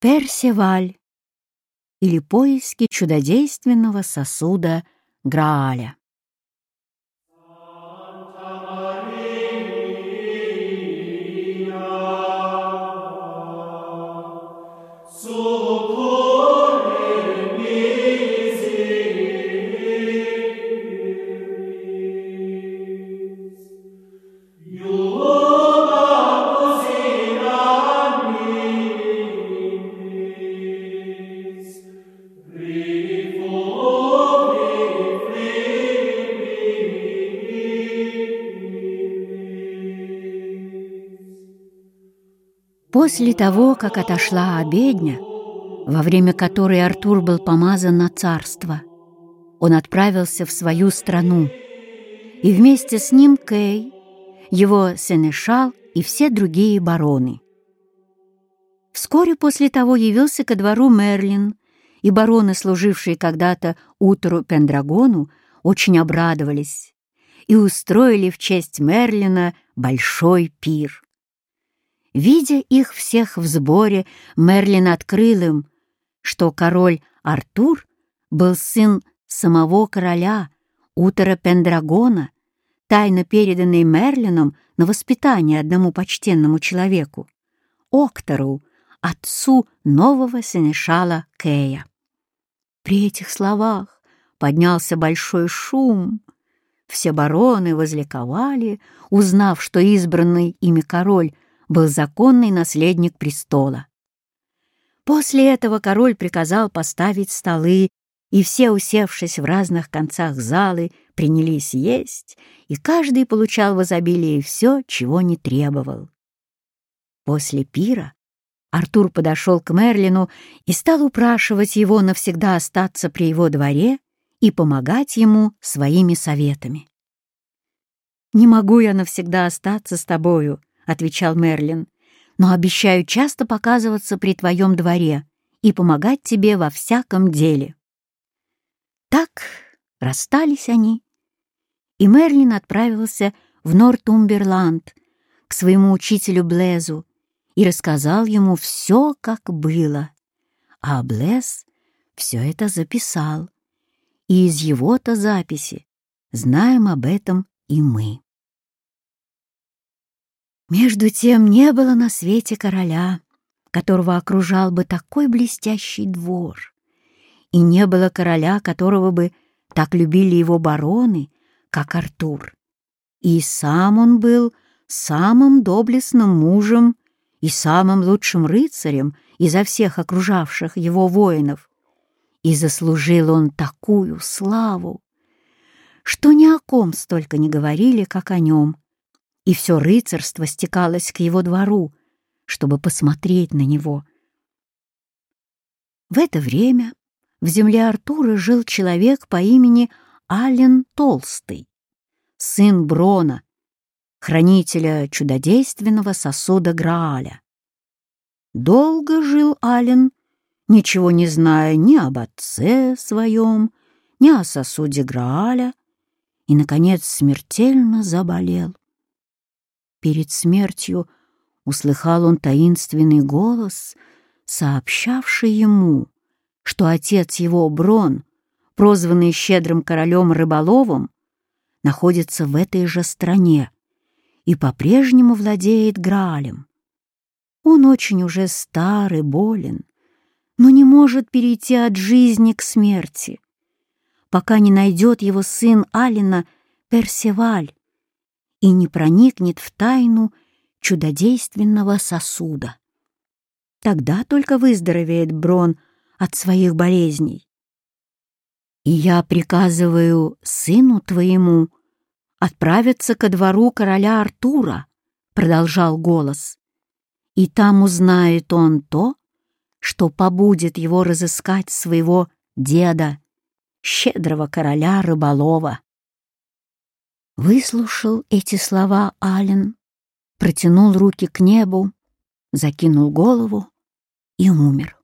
Персиваль или поиски чудодейственного сосуда Грааля. После того, как отошла обедня, во время которой Артур был помазан на царство, он отправился в свою страну, и вместе с ним Кей, его сенешал и все другие бароны. Вскоре после того явился ко двору Мерлин, и бароны, служившие когда-то утру Пендрагону, очень обрадовались и устроили в честь Мерлина большой пир. Видя их всех в сборе, Мерлин открыл им, что король Артур был сын самого короля Утора Пендрагона, тайно переданный Мерлином на воспитание одному почтенному человеку, Октору, отцу нового сенешала Кея. При этих словах поднялся большой шум. Все бароны возликовали, узнав, что избранный ими король был законный наследник престола. После этого король приказал поставить столы, и все, усевшись в разных концах залы, принялись есть, и каждый получал в изобилии все, чего не требовал. После пира Артур подошел к Мерлину и стал упрашивать его навсегда остаться при его дворе и помогать ему своими советами. «Не могу я навсегда остаться с тобою», отвечал Мерлин, «но обещаю часто показываться при твоем дворе и помогать тебе во всяком деле». Так расстались они, и Мерлин отправился в Нортумберланд к своему учителю Блезу и рассказал ему все, как было. А Блез все это записал, и из его-то записи знаем об этом и мы. Между тем не было на свете короля, которого окружал бы такой блестящий двор, и не было короля, которого бы так любили его бароны, как Артур. И сам он был самым доблестным мужем и самым лучшим рыцарем изо всех окружавших его воинов. И заслужил он такую славу, что ни о ком столько не говорили, как о нем, и все рыцарство стекалось к его двору, чтобы посмотреть на него. В это время в земле Артура жил человек по имени Ален Толстый, сын Брона, хранителя чудодейственного сосуда Грааля. Долго жил Ален, ничего не зная ни об отце своем, ни о сосуде Грааля, и, наконец, смертельно заболел. Перед смертью услыхал он таинственный голос, сообщавший ему, что отец его Брон, прозванный щедрым королем рыболовом, находится в этой же стране и по-прежнему владеет Граалем. Он очень уже стар и болен, но не может перейти от жизни к смерти, пока не найдет его сын Алина Персеваль, и не проникнет в тайну чудодейственного сосуда. Тогда только выздоровеет Брон от своих болезней. И я приказываю сыну твоему отправиться ко двору короля Артура, продолжал голос, и там узнает он то, что побудет его разыскать своего деда, щедрого короля рыболова. Выслушал эти слова Ален, протянул руки к небу, закинул голову и умер.